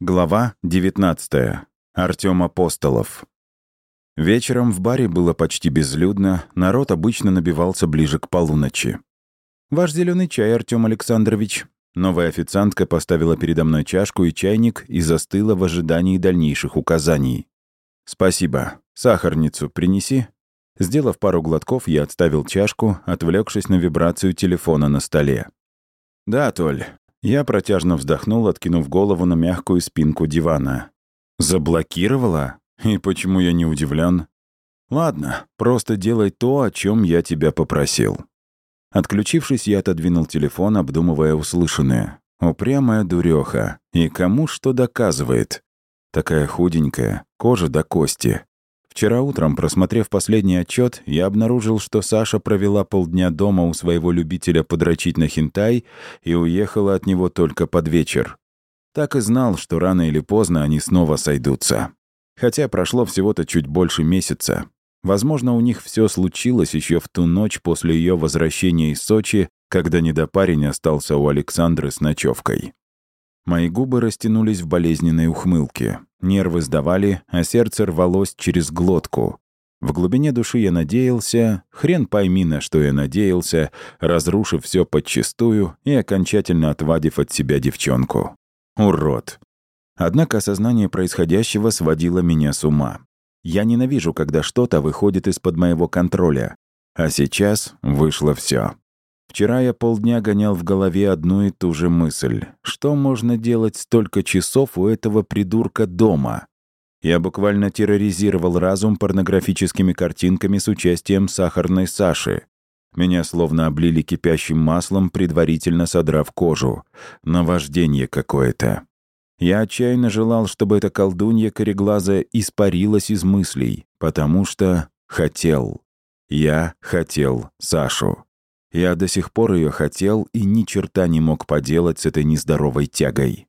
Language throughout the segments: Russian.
Глава 19. Артём Апостолов. Вечером в баре было почти безлюдно, народ обычно набивался ближе к полуночи. «Ваш зеленый чай, Артём Александрович». Новая официантка поставила передо мной чашку и чайник и застыла в ожидании дальнейших указаний. «Спасибо. Сахарницу принеси». Сделав пару глотков, я отставил чашку, отвлекшись на вибрацию телефона на столе. «Да, Толь, я протяжно вздохнул, откинув голову на мягкую спинку дивана. «Заблокировала? И почему я не удивлен? Ладно, просто делай то, о чем я тебя попросил». Отключившись, я отодвинул телефон, обдумывая услышанное. Упрямая дуреха. И кому что доказывает? Такая худенькая, кожа до кости. Вчера утром, просмотрев последний отчет, я обнаружил, что Саша провела полдня дома у своего любителя подрочить на хинтай и уехала от него только под вечер. Так и знал, что рано или поздно они снова сойдутся. Хотя прошло всего-то чуть больше месяца. Возможно, у них все случилось еще в ту ночь после ее возвращения из Сочи, когда недопарень остался у Александры с ночевкой. Мои губы растянулись в болезненной ухмылке. Нервы сдавали, а сердце рвалось через глотку. В глубине души я надеялся, хрен пойми, на что я надеялся, разрушив все подчистую и окончательно отвадив от себя девчонку. Урод. Однако осознание происходящего сводило меня с ума. Я ненавижу, когда что-то выходит из-под моего контроля. А сейчас вышло все. Вчера я полдня гонял в голове одну и ту же мысль. Что можно делать столько часов у этого придурка дома? Я буквально терроризировал разум порнографическими картинками с участием сахарной Саши. Меня словно облили кипящим маслом, предварительно содрав кожу. Наваждение какое-то. Я отчаянно желал, чтобы эта колдунья кореглазая испарилась из мыслей, потому что хотел. Я хотел Сашу. Я до сих пор ее хотел и ни черта не мог поделать с этой нездоровой тягой.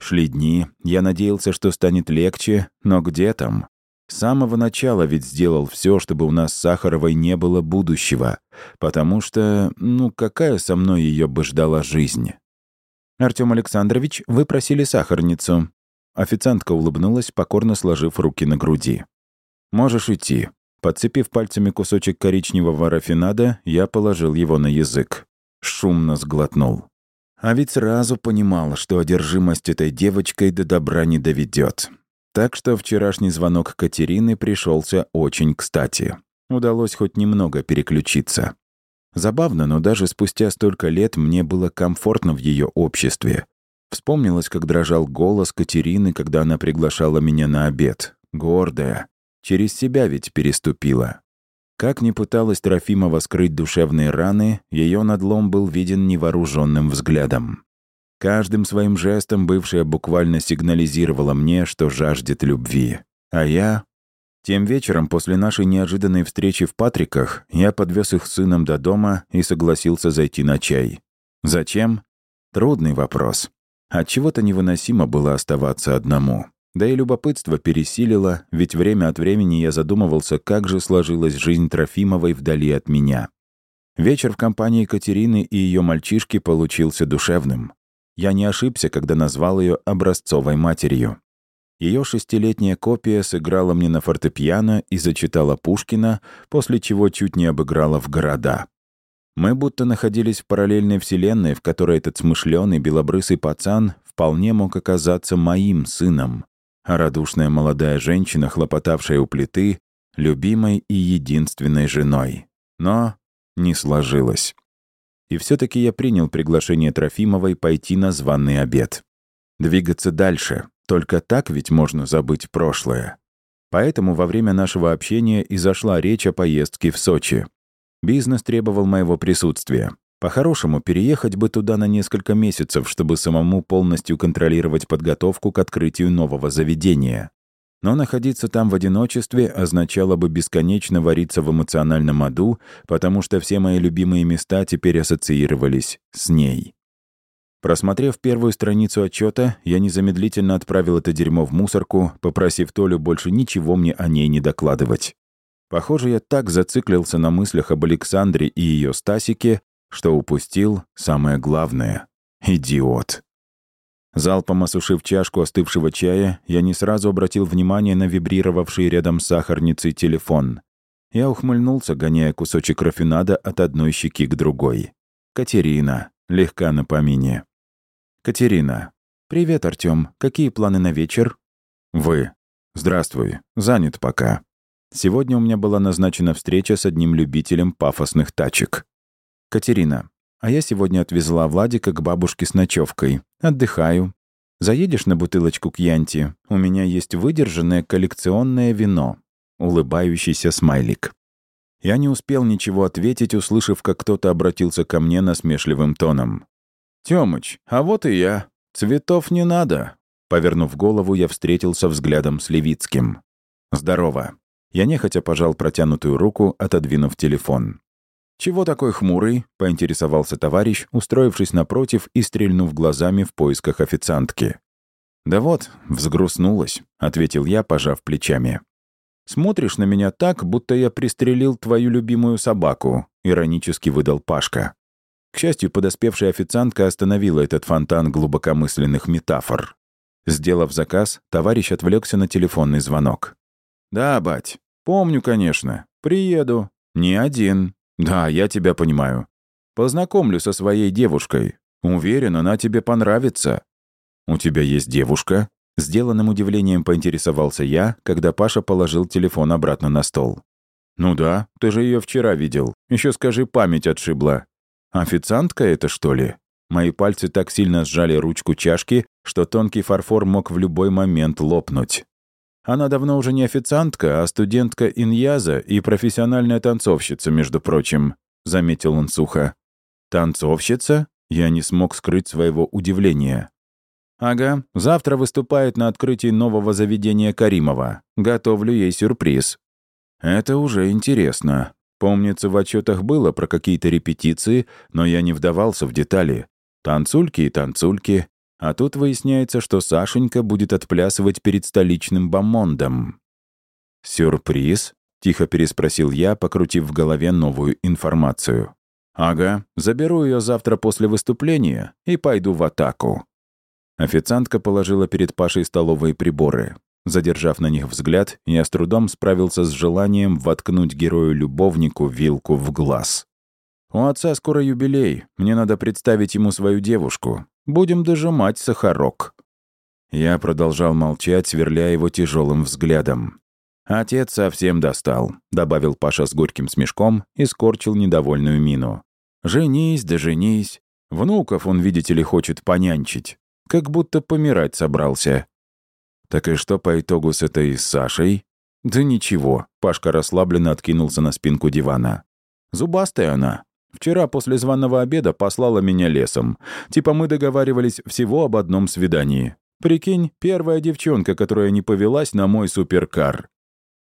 Шли дни, я надеялся, что станет легче, но где там? С самого начала ведь сделал все, чтобы у нас с Сахаровой не было будущего, потому что, ну, какая со мной ее бы ждала жизнь? Артем Александрович, вы просили сахарницу. Официантка улыбнулась, покорно сложив руки на груди. «Можешь идти. Подцепив пальцами кусочек коричневого рафинада, я положил его на язык. Шумно сглотнул. А ведь сразу понимал, что одержимость этой девочкой до добра не доведет. Так что вчерашний звонок Катерины пришелся очень кстати. Удалось хоть немного переключиться. Забавно, но даже спустя столько лет мне было комфортно в ее обществе. Вспомнилось, как дрожал голос Катерины, когда она приглашала меня на обед. Гордая, Через себя ведь переступила. Как ни пыталась Трофимова скрыть душевные раны, ее надлом был виден невооруженным взглядом. Каждым своим жестом бывшая буквально сигнализировала мне, что жаждет любви. А я... Тем вечером, после нашей неожиданной встречи в Патриках, я подвез их с сыном до дома и согласился зайти на чай. Зачем? Трудный вопрос. Отчего-то невыносимо было оставаться одному. Да и любопытство пересилило, ведь время от времени я задумывался, как же сложилась жизнь Трофимовой вдали от меня. Вечер в компании Катерины и ее мальчишки получился душевным. Я не ошибся, когда назвал ее образцовой матерью. Ее шестилетняя копия сыграла мне на фортепиано и зачитала Пушкина, после чего чуть не обыграла в города. Мы будто находились в параллельной вселенной, в которой этот смышленый белобрысый пацан вполне мог оказаться моим сыном а радушная молодая женщина, хлопотавшая у плиты, любимой и единственной женой. Но не сложилось. И все таки я принял приглашение Трофимовой пойти на званый обед. Двигаться дальше. Только так ведь можно забыть прошлое. Поэтому во время нашего общения и зашла речь о поездке в Сочи. Бизнес требовал моего присутствия. По-хорошему, переехать бы туда на несколько месяцев, чтобы самому полностью контролировать подготовку к открытию нового заведения. Но находиться там в одиночестве означало бы бесконечно вариться в эмоциональном аду, потому что все мои любимые места теперь ассоциировались с ней. Просмотрев первую страницу отчета, я незамедлительно отправил это дерьмо в мусорку, попросив Толю больше ничего мне о ней не докладывать. Похоже, я так зациклился на мыслях об Александре и ее Стасике, что упустил самое главное — идиот. Залпом осушив чашку остывшего чая, я не сразу обратил внимание на вибрировавший рядом с сахарницей телефон. Я ухмыльнулся, гоняя кусочек рафинада от одной щеки к другой. Катерина. Легка на помине. Катерина. «Привет, Артём. Какие планы на вечер?» «Вы. Здравствуй. Занят пока. Сегодня у меня была назначена встреча с одним любителем пафосных тачек. Катерина. А я сегодня отвезла Владика к бабушке с ночевкой. Отдыхаю. Заедешь на бутылочку к Янти? У меня есть выдержанное коллекционное вино. Улыбающийся смайлик. Я не успел ничего ответить, услышав, как кто-то обратился ко мне насмешливым тоном. «Тёмыч, а вот и я. Цветов не надо». Повернув голову, я встретился взглядом с Левицким. «Здорово». Я нехотя пожал протянутую руку, отодвинув телефон. «Чего такой хмурый?» — поинтересовался товарищ, устроившись напротив и стрельнув глазами в поисках официантки. «Да вот, взгрустнулась», — ответил я, пожав плечами. «Смотришь на меня так, будто я пристрелил твою любимую собаку», — иронически выдал Пашка. К счастью, подоспевшая официантка остановила этот фонтан глубокомысленных метафор. Сделав заказ, товарищ отвлекся на телефонный звонок. «Да, бать, помню, конечно. Приеду. Не один. «Да, я тебя понимаю. Познакомлю со своей девушкой. Уверен, она тебе понравится». «У тебя есть девушка?» Сделанным удивлением поинтересовался я, когда Паша положил телефон обратно на стол. «Ну да, ты же ее вчера видел. Еще скажи, память отшибла. Официантка это, что ли?» Мои пальцы так сильно сжали ручку чашки, что тонкий фарфор мог в любой момент лопнуть. Она давно уже не официантка, а студентка Иньяза и профессиональная танцовщица, между прочим», — заметил он сухо. «Танцовщица?» Я не смог скрыть своего удивления. «Ага, завтра выступает на открытии нового заведения Каримова. Готовлю ей сюрприз». «Это уже интересно. Помнится, в отчетах было про какие-то репетиции, но я не вдавался в детали. Танцульки и танцульки. А тут выясняется, что Сашенька будет отплясывать перед столичным бомондом. «Сюрприз?» — тихо переспросил я, покрутив в голове новую информацию. «Ага, заберу ее завтра после выступления и пойду в атаку». Официантка положила перед Пашей столовые приборы. Задержав на них взгляд, я с трудом справился с желанием воткнуть герою-любовнику вилку в глаз. «У отца скоро юбилей, мне надо представить ему свою девушку. Будем дожимать сахарок». Я продолжал молчать, сверляя его тяжелым взглядом. «Отец совсем достал», — добавил Паша с горьким смешком и скорчил недовольную мину. «Женись да женись. Внуков он, видите ли, хочет понянчить. Как будто помирать собрался». «Так и что по итогу с этой Сашей?» «Да ничего», — Пашка расслабленно откинулся на спинку дивана. «Зубастая она. Вчера после званого обеда послала меня лесом. Типа мы договаривались всего об одном свидании. Прикинь, первая девчонка, которая не повелась на мой суперкар.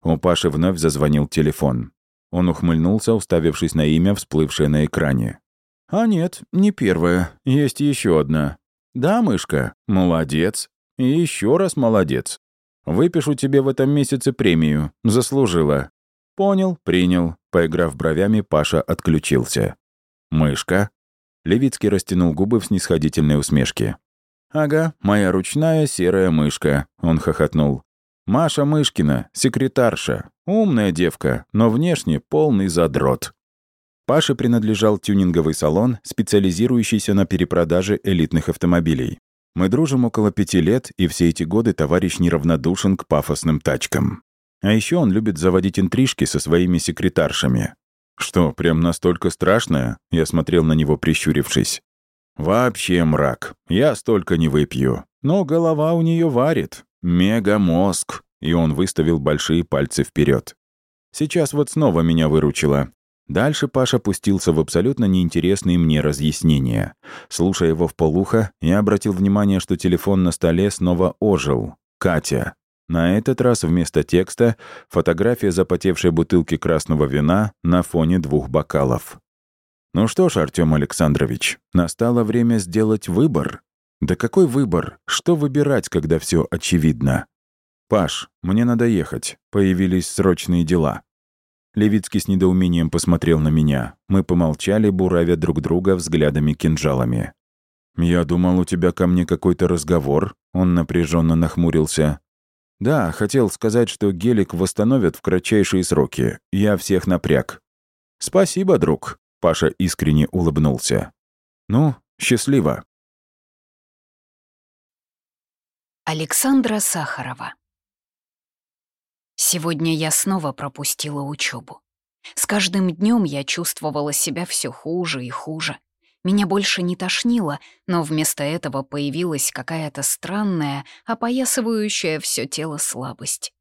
У Паши вновь зазвонил телефон. Он ухмыльнулся, уставившись на имя, всплывшее на экране. «А нет, не первая. Есть еще одна. Да, мышка? Молодец. И еще раз молодец. Выпишу тебе в этом месяце премию. Заслужила. «Понял, принял». Поиграв бровями, Паша отключился. «Мышка?» Левицкий растянул губы в снисходительной усмешке. «Ага, моя ручная серая мышка», — он хохотнул. «Маша Мышкина, секретарша. Умная девка, но внешне полный задрот». Паше принадлежал тюнинговый салон, специализирующийся на перепродаже элитных автомобилей. Мы дружим около пяти лет, и все эти годы товарищ неравнодушен к пафосным тачкам. А еще он любит заводить интрижки со своими секретаршами. Что, прям настолько страшное? Я смотрел на него, прищурившись. Вообще мрак. Я столько не выпью. Но голова у нее варит. Мегамозг. И он выставил большие пальцы вперед. Сейчас вот снова меня выручила. Дальше Паша пустился в абсолютно неинтересные мне разъяснения. Слушая его в полухо, я обратил внимание, что телефон на столе снова ожил. Катя. На этот раз вместо текста фотография запотевшей бутылки красного вина на фоне двух бокалов. «Ну что ж, Артём Александрович, настало время сделать выбор». «Да какой выбор? Что выбирать, когда все очевидно?» «Паш, мне надо ехать. Появились срочные дела». Левицкий с недоумением посмотрел на меня. Мы помолчали, буравя друг друга взглядами-кинжалами. «Я думал, у тебя ко мне какой-то разговор», — он напряженно нахмурился. «Да, хотел сказать, что гелик восстановят в кратчайшие сроки. Я всех напряг». «Спасибо, друг», — Паша искренне улыбнулся. «Ну, счастливо». Александра Сахарова Сегодня я снова пропустила учебу. С каждым днем я чувствовала себя все хуже и хуже. Меня больше не тошнило, но вместо этого появилась какая-то странная, опоясывающая все тело слабость.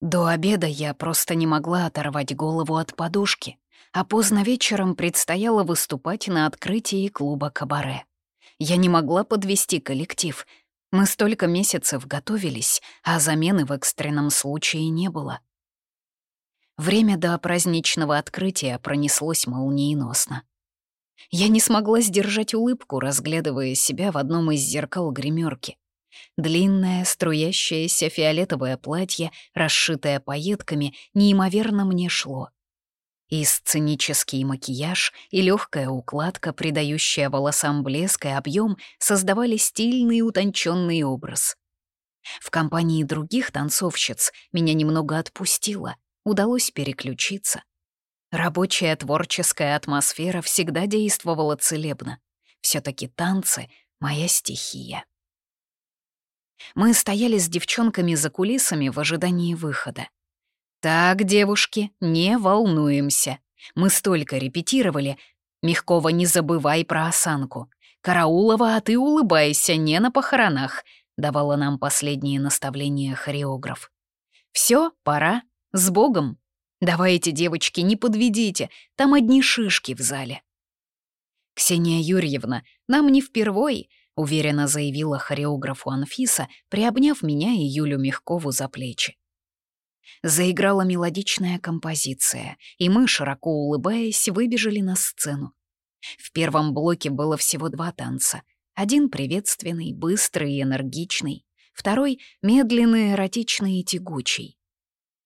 До обеда я просто не могла оторвать голову от подушки, а поздно вечером предстояло выступать на открытии клуба «Кабаре». Я не могла подвести коллектив. Мы столько месяцев готовились, а замены в экстренном случае не было. Время до праздничного открытия пронеслось молниеносно. Я не смогла сдержать улыбку, разглядывая себя в одном из зеркал гримерки. Длинное, струящееся фиолетовое платье, расшитое пайетками, неимоверно мне шло. И сценический макияж, и легкая укладка, придающая волосам блеск и объем, создавали стильный утонченный образ. В компании других танцовщиц меня немного отпустило, удалось переключиться. Рабочая творческая атмосфера всегда действовала целебно. все таки танцы — моя стихия. Мы стояли с девчонками за кулисами в ожидании выхода. «Так, девушки, не волнуемся. Мы столько репетировали. Мягкова, не забывай про осанку. Караулова, а ты улыбайся, не на похоронах», — давала нам последние наставления хореограф. Все, пора. С Богом!» «Давайте, девочки, не подведите, там одни шишки в зале». «Ксения Юрьевна, нам не впервой», — уверенно заявила хореографу Анфиса, приобняв меня и Юлю Мягкову за плечи. Заиграла мелодичная композиция, и мы, широко улыбаясь, выбежали на сцену. В первом блоке было всего два танца. Один приветственный, быстрый и энергичный, второй — медленный, эротичный и тягучий.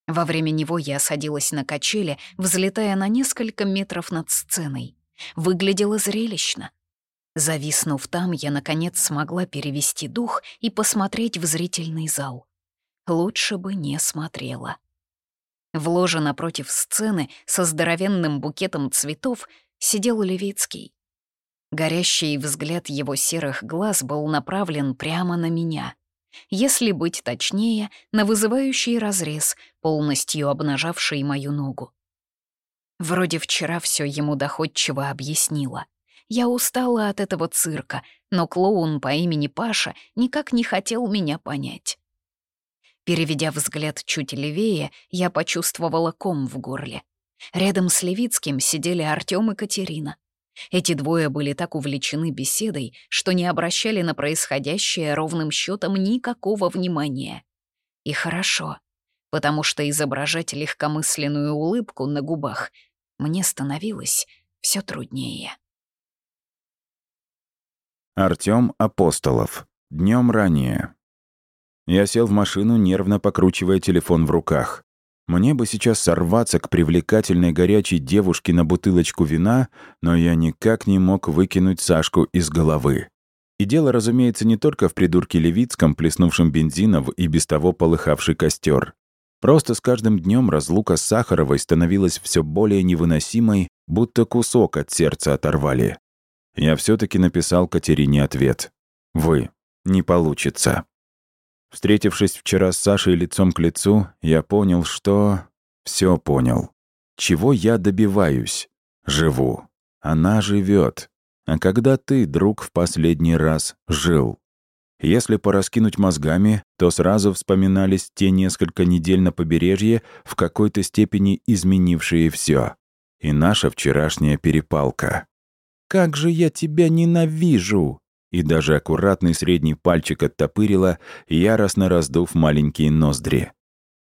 Во время него я садилась на качели, взлетая на несколько метров над сценой. Выглядело зрелищно. Зависнув там, я, наконец, смогла перевести дух и посмотреть в зрительный зал. Лучше бы не смотрела. В ложе напротив сцены со здоровенным букетом цветов сидел Левицкий. Горящий взгляд его серых глаз был направлен прямо на меня — если быть точнее, на вызывающий разрез, полностью обнажавший мою ногу. Вроде вчера все ему доходчиво объяснила. Я устала от этого цирка, но клоун по имени Паша никак не хотел меня понять. Переведя взгляд чуть левее, я почувствовала ком в горле. Рядом с Левицким сидели Артём и Катерина. Эти двое были так увлечены беседой, что не обращали на происходящее ровным счетом никакого внимания. И хорошо, потому что изображать легкомысленную улыбку на губах мне становилось все труднее. Артём Апостолов. Днем ранее. Я сел в машину, нервно покручивая телефон в руках. Мне бы сейчас сорваться к привлекательной горячей девушке на бутылочку вина, но я никак не мог выкинуть Сашку из головы. И дело, разумеется, не только в придурке Левицком, плеснувшем бензина и без того полыхавший костер. Просто с каждым днем разлука с Сахаровой становилась все более невыносимой, будто кусок от сердца оторвали. Я все таки написал Катерине ответ. «Вы. Не получится». Встретившись вчера с Сашей лицом к лицу, я понял, что... все понял. Чего я добиваюсь? Живу. Она живет. А когда ты, друг, в последний раз жил? Если пораскинуть мозгами, то сразу вспоминались те несколько недель на побережье, в какой-то степени изменившие все. И наша вчерашняя перепалка. «Как же я тебя ненавижу!» И даже аккуратный средний пальчик оттопырила, яростно раздув маленькие ноздри.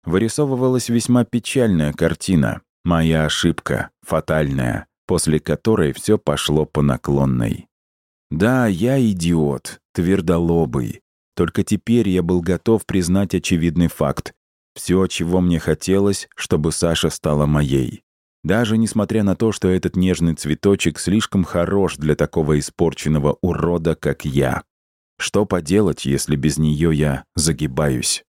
Вырисовывалась весьма печальная картина. Моя ошибка, фатальная, после которой все пошло по наклонной. Да, я идиот, твердолобый. Только теперь я был готов признать очевидный факт. Все, чего мне хотелось, чтобы Саша стала моей. Даже несмотря на то, что этот нежный цветочек слишком хорош для такого испорченного урода, как я. Что поделать, если без нее я загибаюсь?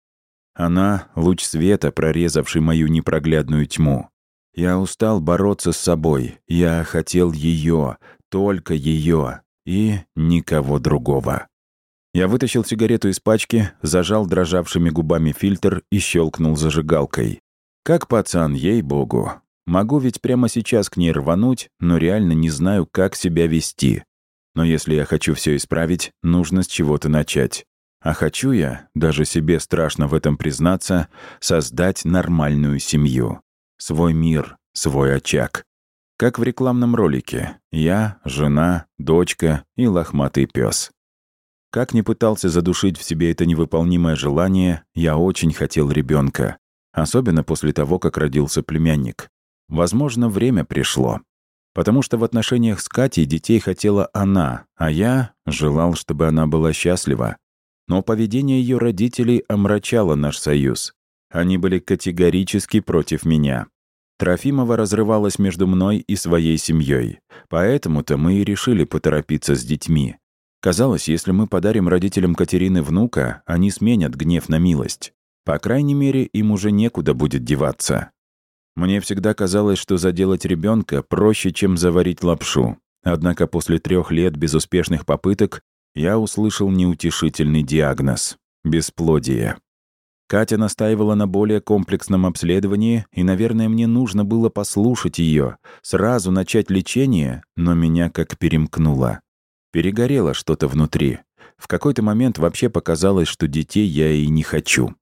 Она — луч света, прорезавший мою непроглядную тьму. Я устал бороться с собой. Я хотел ее, только ее и никого другого. Я вытащил сигарету из пачки, зажал дрожавшими губами фильтр и щелкнул зажигалкой. Как пацан, ей-богу. Могу ведь прямо сейчас к ней рвануть, но реально не знаю, как себя вести. Но если я хочу все исправить, нужно с чего-то начать. А хочу я, даже себе страшно в этом признаться, создать нормальную семью. Свой мир, свой очаг. Как в рекламном ролике. Я, жена, дочка и лохматый пес. Как ни пытался задушить в себе это невыполнимое желание, я очень хотел ребенка, особенно после того, как родился племянник. Возможно, время пришло. Потому что в отношениях с Катей детей хотела она, а я желал, чтобы она была счастлива. Но поведение ее родителей омрачало наш союз. Они были категорически против меня. Трофимова разрывалась между мной и своей семьей. Поэтому-то мы и решили поторопиться с детьми. Казалось, если мы подарим родителям Катерины внука, они сменят гнев на милость. По крайней мере, им уже некуда будет деваться. Мне всегда казалось, что заделать ребенка проще, чем заварить лапшу. Однако после трех лет безуспешных попыток я услышал неутешительный диагноз — бесплодие. Катя настаивала на более комплексном обследовании, и, наверное, мне нужно было послушать ее, сразу начать лечение, но меня как перемкнуло. Перегорело что-то внутри. В какой-то момент вообще показалось, что детей я и не хочу.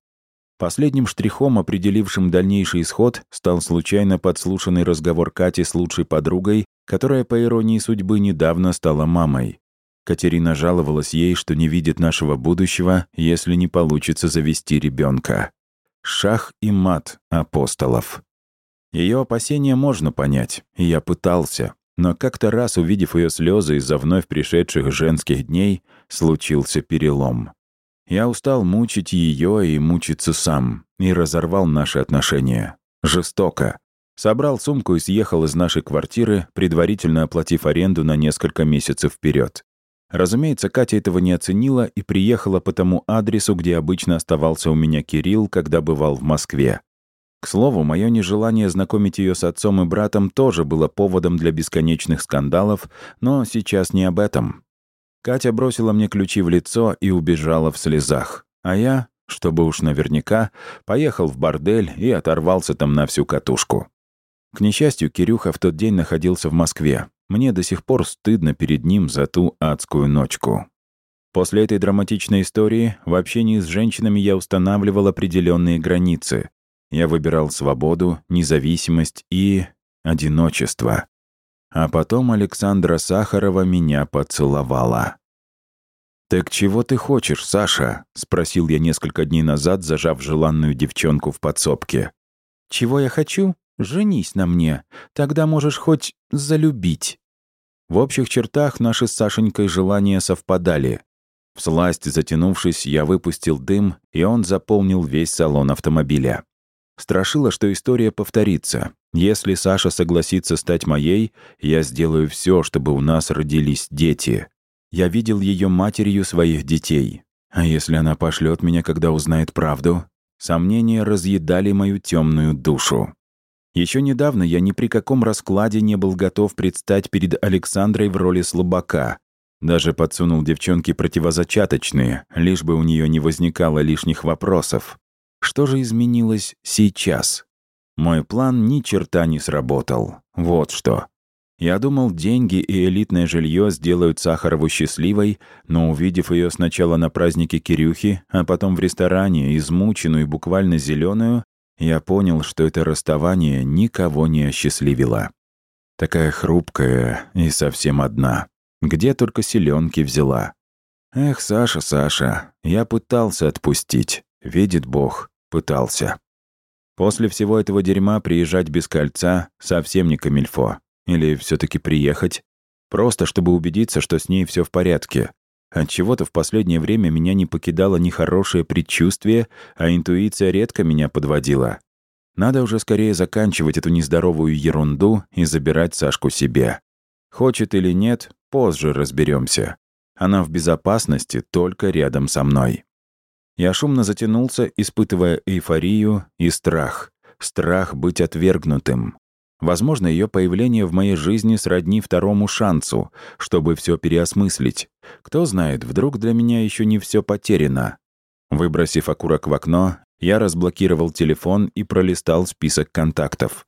Последним штрихом, определившим дальнейший исход, стал случайно подслушанный разговор Кати с лучшей подругой, которая, по иронии судьбы, недавно стала мамой. Катерина жаловалась ей, что не видит нашего будущего, если не получится завести ребенка. Шах и мат апостолов. Ее опасения можно понять, и я пытался, но как-то раз, увидев ее слезы из-за вновь пришедших женских дней, случился перелом. Я устал мучить ее и мучиться сам, и разорвал наши отношения. Жестоко. Собрал сумку и съехал из нашей квартиры, предварительно оплатив аренду на несколько месяцев вперед. Разумеется, Катя этого не оценила и приехала по тому адресу, где обычно оставался у меня Кирилл, когда бывал в Москве. К слову, мое нежелание знакомить ее с отцом и братом тоже было поводом для бесконечных скандалов, но сейчас не об этом. Катя бросила мне ключи в лицо и убежала в слезах. А я, чтобы уж наверняка, поехал в бордель и оторвался там на всю катушку. К несчастью, Кирюха в тот день находился в Москве. Мне до сих пор стыдно перед ним за ту адскую ночку. После этой драматичной истории в общении с женщинами я устанавливал определенные границы. Я выбирал свободу, независимость и одиночество. А потом Александра Сахарова меня поцеловала. «Так чего ты хочешь, Саша?» — спросил я несколько дней назад, зажав желанную девчонку в подсобке. «Чего я хочу? Женись на мне. Тогда можешь хоть залюбить». В общих чертах наши с Сашенькой желания совпадали. Всласть затянувшись, я выпустил дым, и он заполнил весь салон автомобиля. Страшило, что история повторится. Если Саша согласится стать моей, я сделаю все, чтобы у нас родились дети. Я видел ее матерью своих детей. А если она пошлет меня, когда узнает правду? Сомнения разъедали мою темную душу. Еще недавно я ни при каком раскладе не был готов предстать перед Александрой в роли слабака. Даже подсунул девчонке противозачаточные, лишь бы у нее не возникало лишних вопросов. Что же изменилось сейчас? Мой план ни черта не сработал. Вот что. Я думал, деньги и элитное жилье сделают Сахарову счастливой, но увидев ее сначала на празднике Кирюхи, а потом в ресторане, измученную и буквально зеленую, я понял, что это расставание никого не осчастливило. Такая хрупкая и совсем одна. Где только селенки взяла. Эх, Саша, Саша, я пытался отпустить. Видит Бог, пытался. После всего этого дерьма приезжать без кольца совсем не камильфо. Или все таки приехать? Просто чтобы убедиться, что с ней все в порядке. От чего то в последнее время меня не покидало ни хорошее предчувствие, а интуиция редко меня подводила. Надо уже скорее заканчивать эту нездоровую ерунду и забирать Сашку себе. Хочет или нет, позже разберемся. Она в безопасности только рядом со мной. Я шумно затянулся, испытывая эйфорию и страх. Страх быть отвергнутым. Возможно, ее появление в моей жизни сродни второму шансу, чтобы все переосмыслить. Кто знает, вдруг для меня еще не все потеряно. Выбросив окурок в окно, я разблокировал телефон и пролистал список контактов.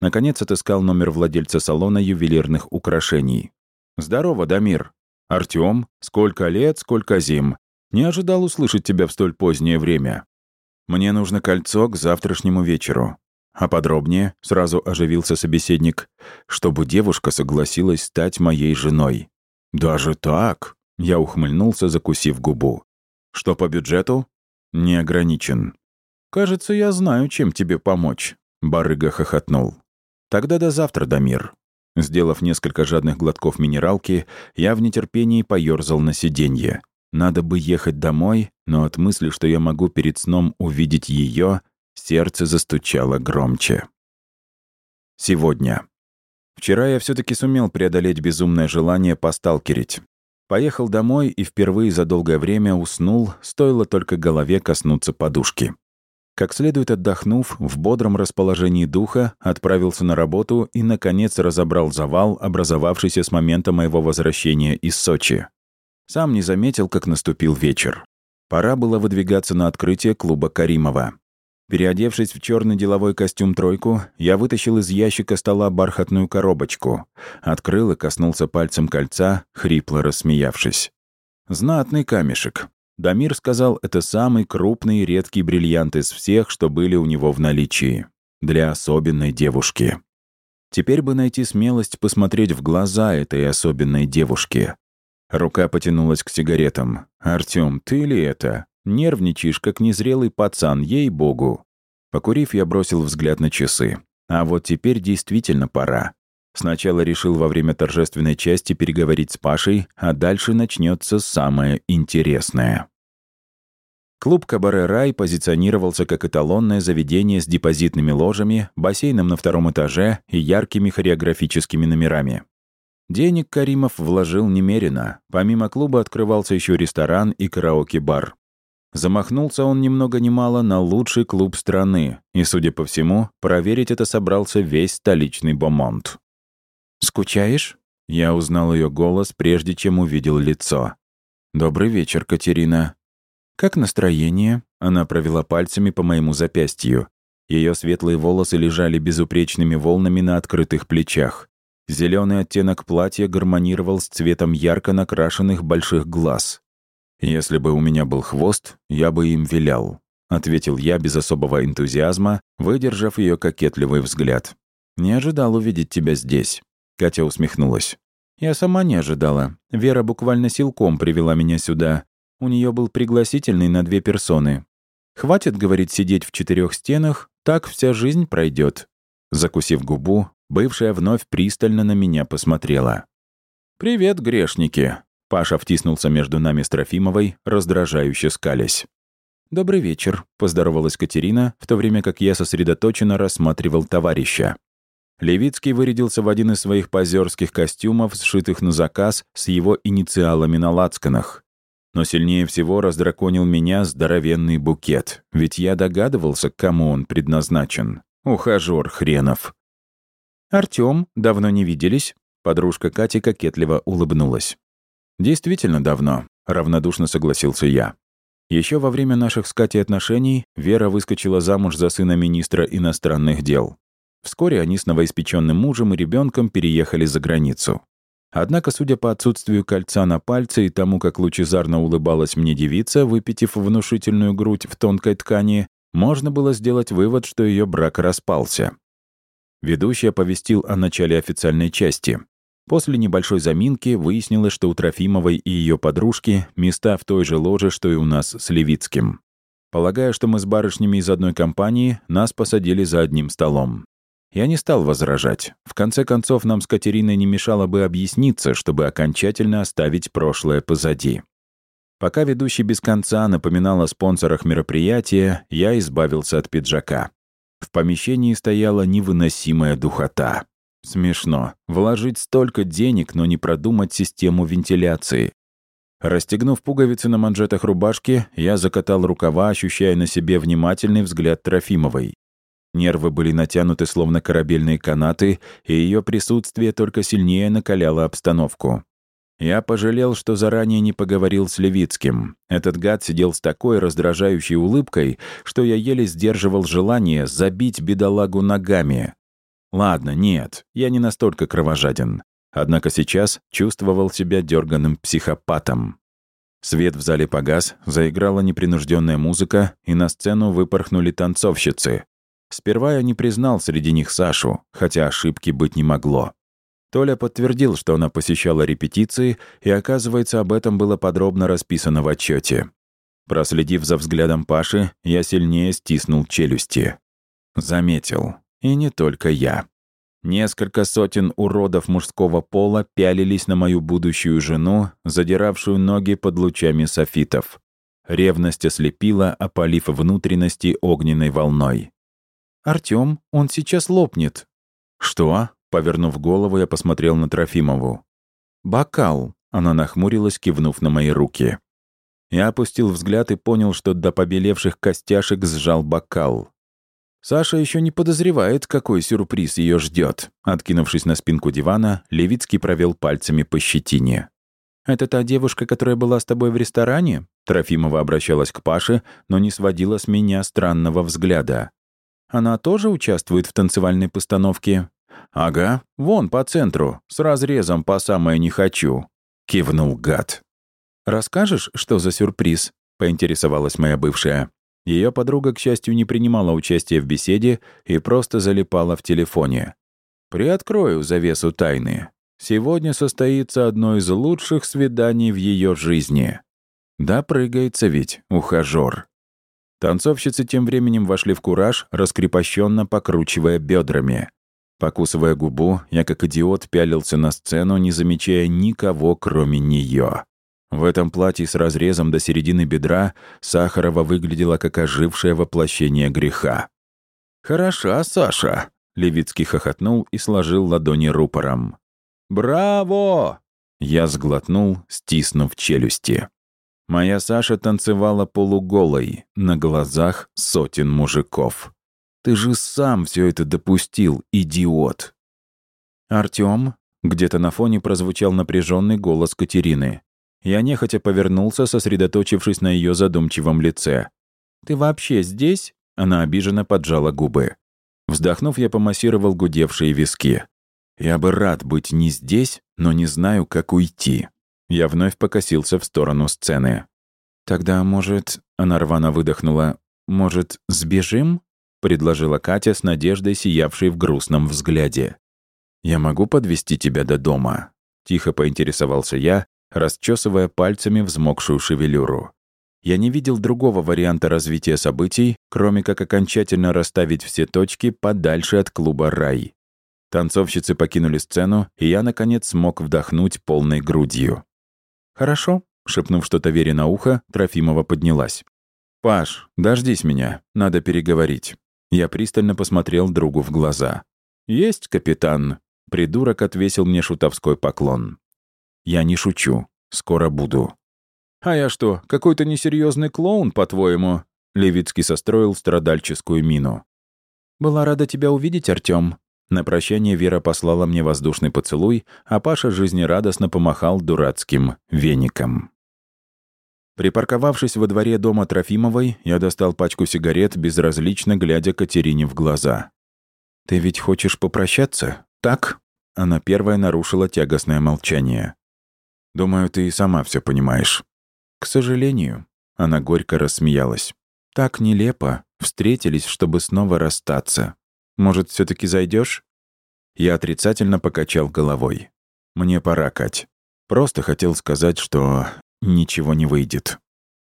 Наконец отыскал номер владельца салона ювелирных украшений. «Здорово, Дамир. Артём, сколько лет, сколько зим. Не ожидал услышать тебя в столь позднее время. Мне нужно кольцо к завтрашнему вечеру. А подробнее, сразу оживился собеседник, чтобы девушка согласилась стать моей женой. Даже так? Я ухмыльнулся, закусив губу. Что по бюджету? Не ограничен. Кажется, я знаю, чем тебе помочь. Барыга хохотнул. Тогда до завтра, Дамир. Сделав несколько жадных глотков минералки, я в нетерпении поёрзал на сиденье. Надо бы ехать домой, но от мысли, что я могу перед сном увидеть ее, сердце застучало громче. Сегодня. Вчера я все таки сумел преодолеть безумное желание посталкерить. Поехал домой и впервые за долгое время уснул, стоило только голове коснуться подушки. Как следует отдохнув, в бодром расположении духа отправился на работу и, наконец, разобрал завал, образовавшийся с момента моего возвращения из Сочи. Сам не заметил, как наступил вечер. Пора было выдвигаться на открытие клуба Каримова. Переодевшись в черный деловой костюм «тройку», я вытащил из ящика стола бархатную коробочку, открыл и коснулся пальцем кольца, хрипло рассмеявшись. Знатный камешек. Дамир сказал, это самый крупный и редкий бриллиант из всех, что были у него в наличии. Для особенной девушки. Теперь бы найти смелость посмотреть в глаза этой особенной девушки. Рука потянулась к сигаретам. «Артём, ты ли это? Нервничаешь, как незрелый пацан, ей-богу». Покурив, я бросил взгляд на часы. А вот теперь действительно пора. Сначала решил во время торжественной части переговорить с Пашей, а дальше начнется самое интересное. Клуб «Кабаре Рай» позиционировался как эталонное заведение с депозитными ложами, бассейном на втором этаже и яркими хореографическими номерами. Денег Каримов вложил немерено. Помимо клуба открывался еще ресторан и караоке-бар. Замахнулся он ни много ни мало на лучший клуб страны, и, судя по всему, проверить это собрался весь столичный бомонд. «Скучаешь?» Я узнал ее голос, прежде чем увидел лицо. «Добрый вечер, Катерина». «Как настроение?» Она провела пальцами по моему запястью. Ее светлые волосы лежали безупречными волнами на открытых плечах. Зеленый оттенок платья гармонировал с цветом ярко накрашенных больших глаз. «Если бы у меня был хвост, я бы им вилял», — ответил я без особого энтузиазма, выдержав ее кокетливый взгляд. «Не ожидал увидеть тебя здесь», — Катя усмехнулась. «Я сама не ожидала. Вера буквально силком привела меня сюда. У нее был пригласительный на две персоны. Хватит, говорит, сидеть в четырех стенах, так вся жизнь пройдет. Закусив губу, Бывшая вновь пристально на меня посмотрела. «Привет, грешники!» Паша втиснулся между нами с Трофимовой, раздражающе скалясь. «Добрый вечер», — поздоровалась Катерина, в то время как я сосредоточенно рассматривал товарища. Левицкий вырядился в один из своих позерских костюмов, сшитых на заказ, с его инициалами на лацканах. Но сильнее всего раздраконил меня здоровенный букет, ведь я догадывался, кому он предназначен. Ухажёр хренов. «Артём, давно не виделись?» Подружка Кати кокетливо улыбнулась. «Действительно давно», — равнодушно согласился я. Еще во время наших с Катей отношений Вера выскочила замуж за сына министра иностранных дел. Вскоре они с новоиспеченным мужем и ребенком переехали за границу. Однако, судя по отсутствию кольца на пальце и тому, как лучезарно улыбалась мне девица, выпитив внушительную грудь в тонкой ткани, можно было сделать вывод, что ее брак распался. Ведущий оповестил о начале официальной части. После небольшой заминки выяснилось, что у Трофимовой и ее подружки места в той же ложе, что и у нас с Левицким. Полагая, что мы с барышнями из одной компании, нас посадили за одним столом. Я не стал возражать. В конце концов, нам с Катериной не мешало бы объясниться, чтобы окончательно оставить прошлое позади. Пока ведущий без конца напоминал о спонсорах мероприятия, я избавился от пиджака. В помещении стояла невыносимая духота. Смешно. Вложить столько денег, но не продумать систему вентиляции. Расстегнув пуговицы на манжетах рубашки, я закатал рукава, ощущая на себе внимательный взгляд Трофимовой. Нервы были натянуты, словно корабельные канаты, и ее присутствие только сильнее накаляло обстановку. Я пожалел, что заранее не поговорил с Левицким. Этот гад сидел с такой раздражающей улыбкой, что я еле сдерживал желание забить бедолагу ногами. Ладно, нет, я не настолько кровожаден. Однако сейчас чувствовал себя дерганым психопатом. Свет в зале погас, заиграла непринужденная музыка, и на сцену выпорхнули танцовщицы. Сперва я не признал среди них Сашу, хотя ошибки быть не могло. Толя подтвердил, что она посещала репетиции, и, оказывается, об этом было подробно расписано в отчете. Проследив за взглядом Паши, я сильнее стиснул челюсти. Заметил. И не только я. Несколько сотен уродов мужского пола пялились на мою будущую жену, задиравшую ноги под лучами софитов. Ревность ослепила, опалив внутренности огненной волной. «Артём, он сейчас лопнет». «Что?» Повернув голову, я посмотрел на Трофимову. «Бокал», — она нахмурилась, кивнув на мои руки. Я опустил взгляд и понял, что до побелевших костяшек сжал бокал. Саша еще не подозревает, какой сюрприз ее ждет. Откинувшись на спинку дивана, Левицкий провел пальцами по щетине. «Это та девушка, которая была с тобой в ресторане?» Трофимова обращалась к Паше, но не сводила с меня странного взгляда. «Она тоже участвует в танцевальной постановке?» «Ага, вон по центру, с разрезом по самое не хочу», — кивнул гад. «Расскажешь, что за сюрприз?» — поинтересовалась моя бывшая. Ее подруга, к счастью, не принимала участия в беседе и просто залипала в телефоне. «Приоткрою завесу тайны. Сегодня состоится одно из лучших свиданий в ее жизни. Да, прыгается ведь, ухажер». Танцовщицы тем временем вошли в кураж, раскрепощенно покручивая бедрами. Покусывая губу, я как идиот пялился на сцену, не замечая никого, кроме нее. В этом платье с разрезом до середины бедра Сахарова выглядела как ожившее воплощение греха. «Хороша, Саша!» — Левицкий хохотнул и сложил ладони рупором. «Браво!» — я сглотнул, стиснув челюсти. Моя Саша танцевала полуголой, на глазах сотен мужиков. «Ты же сам все это допустил, идиот!» «Артём?» — где-то на фоне прозвучал напряженный голос Катерины. Я нехотя повернулся, сосредоточившись на ее задумчивом лице. «Ты вообще здесь?» Она обиженно поджала губы. Вздохнув, я помассировал гудевшие виски. «Я бы рад быть не здесь, но не знаю, как уйти». Я вновь покосился в сторону сцены. «Тогда, может...» — она рвано выдохнула. «Может, сбежим?» — предложила Катя с надеждой, сиявшей в грустном взгляде. «Я могу подвести тебя до дома?» Тихо поинтересовался я, расчесывая пальцами взмокшую шевелюру. Я не видел другого варианта развития событий, кроме как окончательно расставить все точки подальше от клуба «Рай». Танцовщицы покинули сцену, и я, наконец, смог вдохнуть полной грудью. «Хорошо», — шепнув что-то Вере на ухо, Трофимова поднялась. «Паш, дождись меня, надо переговорить». Я пристально посмотрел другу в глаза. «Есть, капитан», — придурок отвесил мне шутовской поклон. Я не шучу. Скоро буду. «А я что, какой-то несерьезный клоун, по-твоему?» Левицкий состроил страдальческую мину. «Была рада тебя увидеть, Артём». На прощание Вера послала мне воздушный поцелуй, а Паша жизнерадостно помахал дурацким веником. Припарковавшись во дворе дома Трофимовой, я достал пачку сигарет, безразлично глядя Катерине в глаза. «Ты ведь хочешь попрощаться, так?» Она первая нарушила тягостное молчание. Думаю, ты и сама все понимаешь. К сожалению, она горько рассмеялась. Так нелепо. Встретились, чтобы снова расстаться. Может, все таки зайдешь? Я отрицательно покачал головой. Мне пора, Кать. Просто хотел сказать, что ничего не выйдет.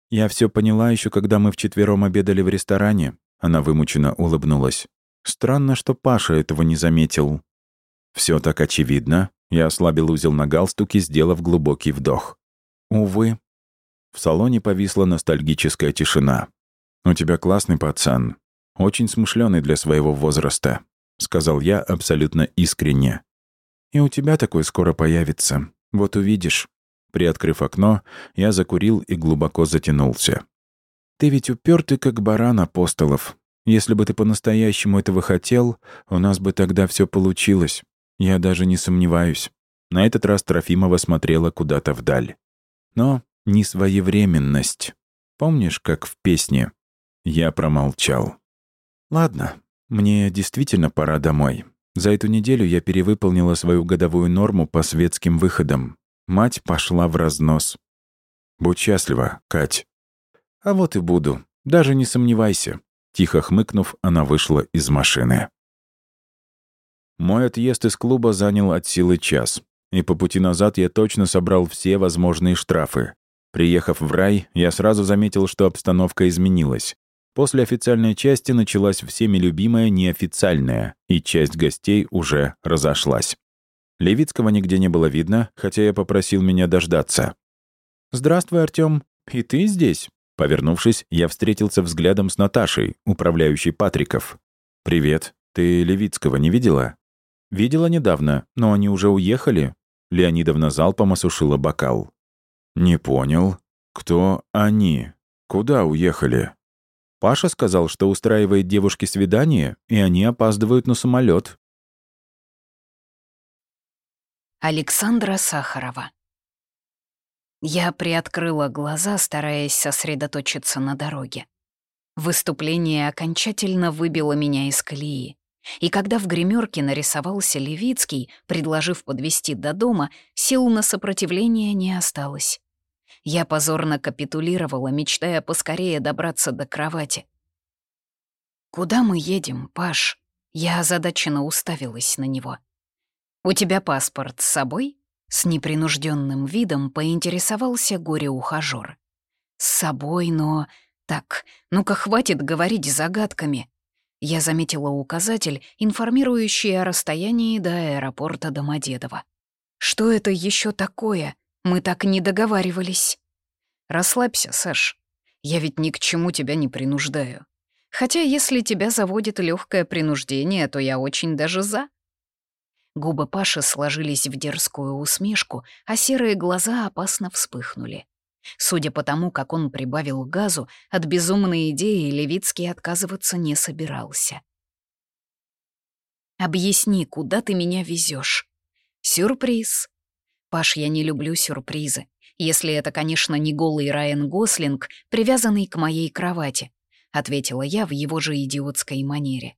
Я все поняла еще, когда мы вчетвером обедали в ресторане. Она вымученно улыбнулась. Странно, что Паша этого не заметил. Все так очевидно. Я ослабил узел на галстуке, сделав глубокий вдох. Увы. В салоне повисла ностальгическая тишина. «У тебя классный пацан. Очень смышленый для своего возраста», — сказал я абсолютно искренне. «И у тебя такой скоро появится. Вот увидишь». Приоткрыв окно, я закурил и глубоко затянулся. «Ты ведь упертый, как баран, Апостолов. Если бы ты по-настоящему этого хотел, у нас бы тогда все получилось. Я даже не сомневаюсь». На этот раз Трофимова смотрела куда-то вдаль. Но не своевременность. Помнишь, как в песне? Я промолчал. «Ладно, мне действительно пора домой. За эту неделю я перевыполнила свою годовую норму по светским выходам. Мать пошла в разнос. Будь счастлива, Кать. А вот и буду. Даже не сомневайся. Тихо хмыкнув, она вышла из машины. Мой отъезд из клуба занял от силы час. И по пути назад я точно собрал все возможные штрафы. Приехав в рай, я сразу заметил, что обстановка изменилась. После официальной части началась всеми любимая неофициальная, и часть гостей уже разошлась. Левицкого нигде не было видно, хотя я попросил меня дождаться. «Здравствуй, Артём. И ты здесь?» Повернувшись, я встретился взглядом с Наташей, управляющей Патриков. «Привет. Ты Левицкого не видела?» «Видела недавно, но они уже уехали». Леонидовна залпом осушила бокал. «Не понял. Кто они? Куда уехали?» Паша сказал, что устраивает девушке свидание, и они опаздывают на самолет. Александра Сахарова Я приоткрыла глаза, стараясь сосредоточиться на дороге. Выступление окончательно выбило меня из колеи. И когда в гримерке нарисовался Левицкий, предложив подвести до дома, сил на сопротивление не осталось. Я позорно капитулировала, мечтая поскорее добраться до кровати. «Куда мы едем, Паш?» Я озадаченно уставилась на него. «У тебя паспорт с собой?» С непринужденным видом поинтересовался горе-ухажёр. «С собой, но...» «Так, ну-ка хватит говорить загадками». Я заметила указатель, информирующий о расстоянии до аэропорта Домодедово. «Что это еще такое?» Мы так не договаривались. Расслабься, Саш. Я ведь ни к чему тебя не принуждаю. Хотя если тебя заводит легкое принуждение, то я очень даже за. Губы Паши сложились в дерзкую усмешку, а серые глаза опасно вспыхнули. Судя по тому, как он прибавил газу, от безумной идеи Левицкий отказываться не собирался. «Объясни, куда ты меня везешь? Сюрприз. Паш, я не люблю сюрпризы. Если это, конечно, не голый Райан Гослинг, привязанный к моей кровати, — ответила я в его же идиотской манере.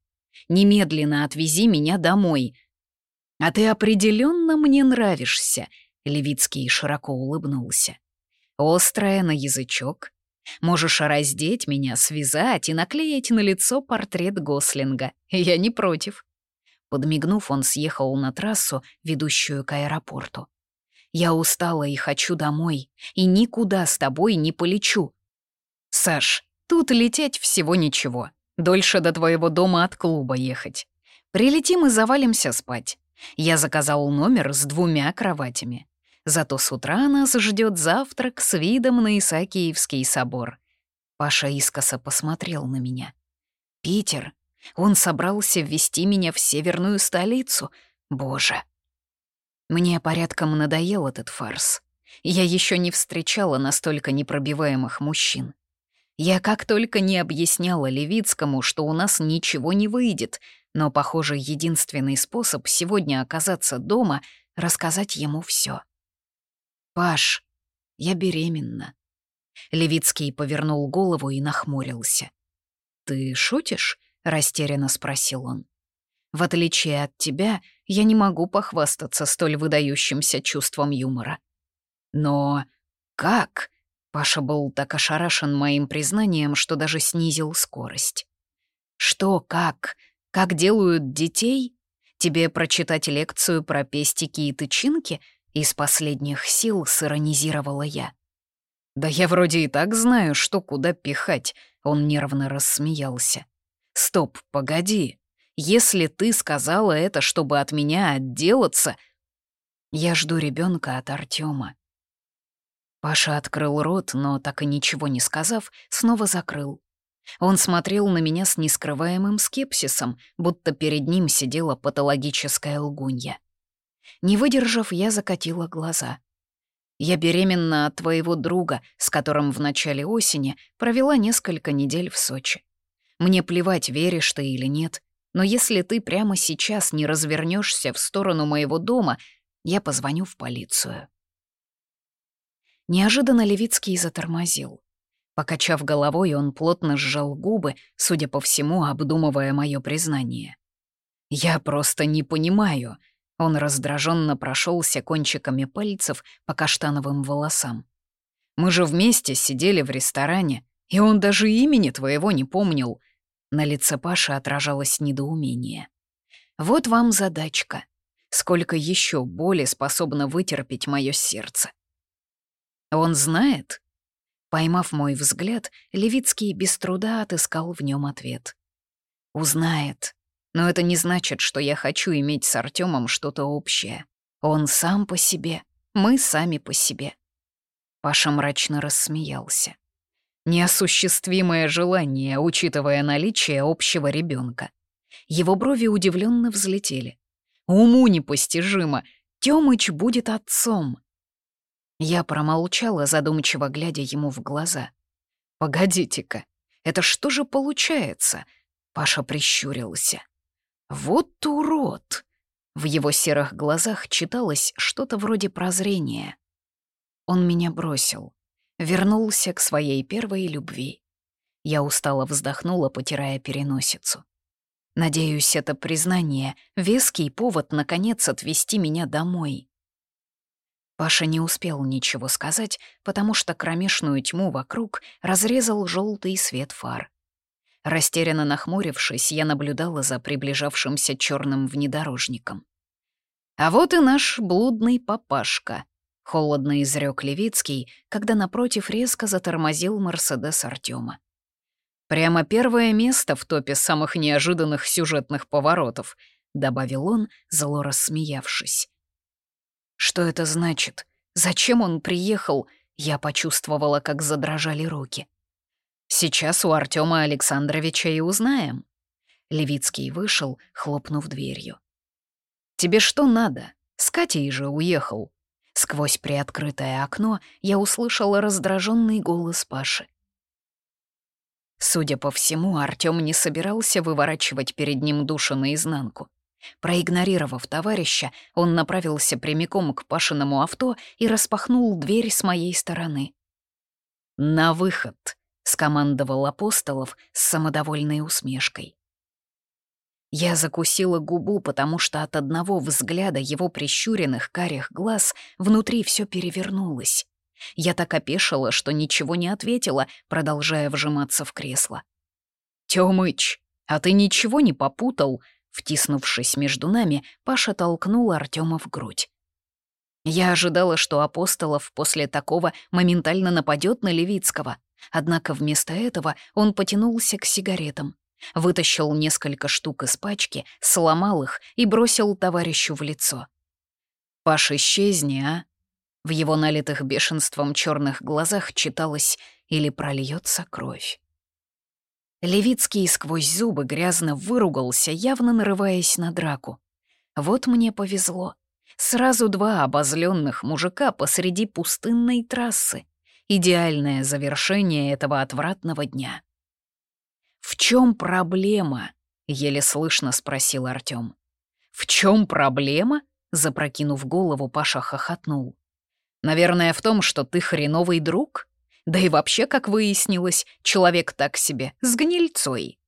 «Немедленно отвези меня домой». «А ты определенно мне нравишься», — Левицкий широко улыбнулся. «Острая на язычок. Можешь раздеть меня, связать и наклеить на лицо портрет Гослинга. Я не против». Подмигнув, он съехал на трассу, ведущую к аэропорту. Я устала и хочу домой, и никуда с тобой не полечу. Саш, тут лететь всего ничего. Дольше до твоего дома от клуба ехать. Прилетим и завалимся спать. Я заказал номер с двумя кроватями. Зато с утра нас ждет завтрак с видом на Исаакиевский собор. Паша искоса посмотрел на меня. «Питер? Он собрался ввести меня в северную столицу? Боже!» Мне порядком надоел этот фарс. Я еще не встречала настолько непробиваемых мужчин. Я как только не объясняла Левицкому, что у нас ничего не выйдет, но, похоже, единственный способ сегодня оказаться дома — рассказать ему все. «Паш, я беременна». Левицкий повернул голову и нахмурился. «Ты шутишь?» — растерянно спросил он. В отличие от тебя, я не могу похвастаться столь выдающимся чувством юмора. Но как? Паша был так ошарашен моим признанием, что даже снизил скорость. Что, как? Как делают детей? Тебе прочитать лекцию про пестики и тычинки? Из последних сил сиронизировала я. «Да я вроде и так знаю, что куда пихать», — он нервно рассмеялся. «Стоп, погоди. Если ты сказала это, чтобы от меня отделаться... Я жду ребенка от Артема. Паша открыл рот, но, так и ничего не сказав, снова закрыл. Он смотрел на меня с нескрываемым скепсисом, будто перед ним сидела патологическая лгунья. Не выдержав, я закатила глаза. Я беременна от твоего друга, с которым в начале осени провела несколько недель в Сочи. Мне плевать, веришь ты или нет, но если ты прямо сейчас не развернешься в сторону моего дома, я позвоню в полицию. Неожиданно Левицкий затормозил. Покачав головой, он плотно сжал губы, судя по всему, обдумывая мое признание. «Я просто не понимаю», — он раздраженно прошелся кончиками пальцев по каштановым волосам. «Мы же вместе сидели в ресторане, и он даже имени твоего не помнил». На лице Паши отражалось недоумение. «Вот вам задачка. Сколько еще боли способно вытерпеть мое сердце?» «Он знает?» Поймав мой взгляд, Левицкий без труда отыскал в нем ответ. «Узнает. Но это не значит, что я хочу иметь с Артемом что-то общее. Он сам по себе, мы сами по себе». Паша мрачно рассмеялся. Неосуществимое желание, учитывая наличие общего ребенка. Его брови удивленно взлетели. Уму непостижимо. Тёмыч будет отцом. Я промолчала, задумчиво глядя ему в глаза. «Погодите-ка, это что же получается?» Паша прищурился. «Вот урод!» В его серых глазах читалось что-то вроде прозрения. Он меня бросил. Вернулся к своей первой любви. Я устало вздохнула, потирая переносицу. Надеюсь, это признание — веский повод, наконец, отвезти меня домой. Паша не успел ничего сказать, потому что кромешную тьму вокруг разрезал желтый свет фар. Растерянно нахмурившись, я наблюдала за приближавшимся черным внедорожником. «А вот и наш блудный папашка», — холодно изрек Левицкий, когда напротив резко затормозил Мерседес Артема. «Прямо первое место в топе самых неожиданных сюжетных поворотов», — добавил он, зло рассмеявшись. Что это значит? Зачем он приехал? Я почувствовала, как задрожали руки. Сейчас у Артема Александровича и узнаем. Левицкий вышел, хлопнув дверью. «Тебе что надо? С Катей же уехал». Сквозь приоткрытое окно я услышала раздраженный голос Паши. Судя по всему, Артём не собирался выворачивать перед ним душу наизнанку. Проигнорировав товарища, он направился прямиком к Пашиному авто и распахнул дверь с моей стороны. «На выход!» — скомандовал Апостолов с самодовольной усмешкой. Я закусила губу, потому что от одного взгляда его прищуренных карих глаз внутри все перевернулось. Я так опешила, что ничего не ответила, продолжая вжиматься в кресло. «Тёмыч, а ты ничего не попутал?» Втиснувшись между нами, Паша толкнул Артема в грудь. Я ожидала, что Апостолов после такого моментально нападет на Левицкого, однако вместо этого он потянулся к сигаретам, вытащил несколько штук из пачки, сломал их и бросил товарищу в лицо. «Паш, исчезни, а?» В его налитых бешенством черных глазах читалось «или прольется кровь». Левицкий сквозь зубы грязно выругался, явно нарываясь на драку. Вот мне повезло. Сразу два обозленных мужика посреди пустынной трассы. Идеальное завершение этого отвратного дня. «В чем проблема?» — еле слышно спросил Артём. «В чем проблема?» — запрокинув голову, Паша хохотнул. «Наверное, в том, что ты хреновый друг?» Да и вообще, как выяснилось, человек так себе, с гнильцой.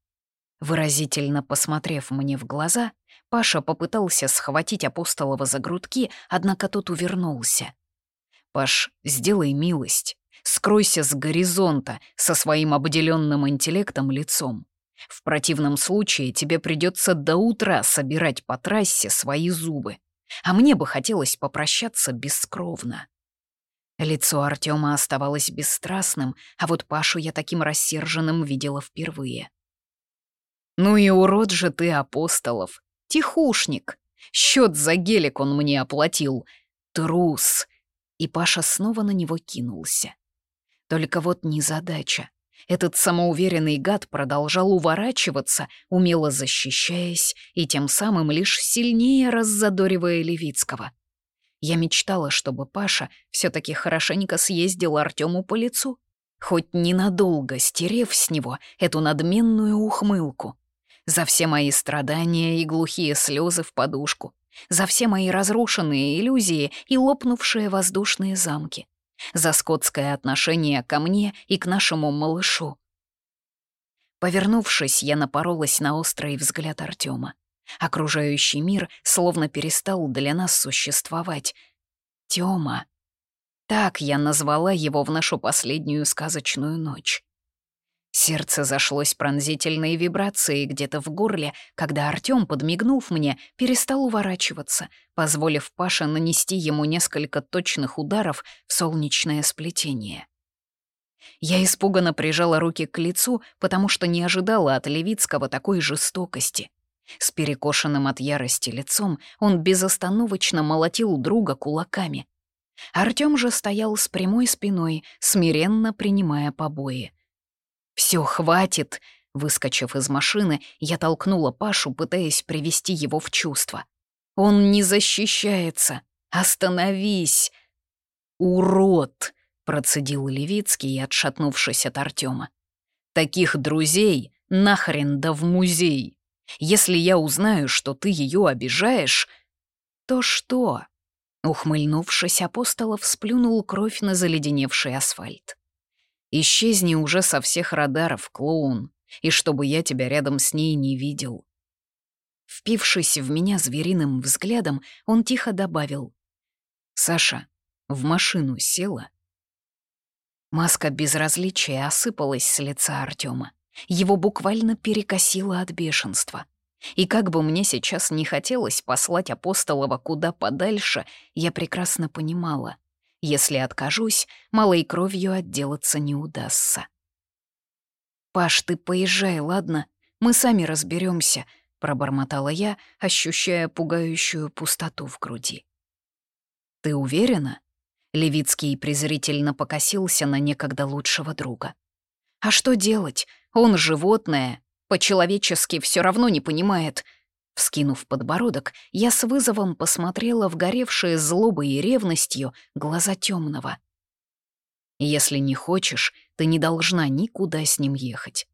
Выразительно посмотрев мне в глаза, Паша попытался схватить Апостолова за грудки, однако тот увернулся. «Паш, сделай милость, скройся с горизонта со своим обделенным интеллектом лицом. В противном случае тебе придется до утра собирать по трассе свои зубы, а мне бы хотелось попрощаться бескровно». Лицо Артема оставалось бесстрастным, а вот Пашу я таким рассерженным видела впервые. «Ну и урод же ты, Апостолов! Тихушник! Счет за гелик он мне оплатил! Трус!» И Паша снова на него кинулся. Только вот незадача. Этот самоуверенный гад продолжал уворачиваться, умело защищаясь и тем самым лишь сильнее раззадоривая Левицкого. Я мечтала, чтобы Паша все таки хорошенько съездил Артему по лицу, хоть ненадолго стерев с него эту надменную ухмылку. За все мои страдания и глухие слезы в подушку, за все мои разрушенные иллюзии и лопнувшие воздушные замки, за скотское отношение ко мне и к нашему малышу. Повернувшись, я напоролась на острый взгляд Артема. Окружающий мир словно перестал для нас существовать. Тёма. Так я назвала его в нашу последнюю сказочную ночь. Сердце зашлось пронзительной вибрацией где-то в горле, когда Артём, подмигнув мне, перестал уворачиваться, позволив Паше нанести ему несколько точных ударов в солнечное сплетение. Я испуганно прижала руки к лицу, потому что не ожидала от Левицкого такой жестокости. С перекошенным от ярости лицом он безостановочно молотил друга кулаками. Артём же стоял с прямой спиной, смиренно принимая побои. Все, хватит!» Выскочив из машины, я толкнула Пашу, пытаясь привести его в чувство. «Он не защищается! Остановись!» «Урод!» — процедил Левицкий, отшатнувшись от Артема. «Таких друзей нахрен да в музей! Если я узнаю, что ты ее обижаешь, то что?» Ухмыльнувшись, Апостолов сплюнул кровь на заледеневший асфальт. Исчезни уже со всех радаров, клоун, и чтобы я тебя рядом с ней не видел». Впившись в меня звериным взглядом, он тихо добавил. «Саша, в машину села?» Маска безразличия осыпалась с лица Артема. Его буквально перекосило от бешенства. И как бы мне сейчас не хотелось послать Апостолова куда подальше, я прекрасно понимала. Если откажусь, малой кровью отделаться не удастся. «Паш, ты поезжай, ладно? Мы сами разберемся, пробормотала я, ощущая пугающую пустоту в груди. «Ты уверена?» Левицкий презрительно покосился на некогда лучшего друга. «А что делать? Он животное, по-человечески все равно не понимает. Вскинув подбородок, я с вызовом посмотрела в горевшие злобой и ревностью глаза темного. «Если не хочешь, ты не должна никуда с ним ехать».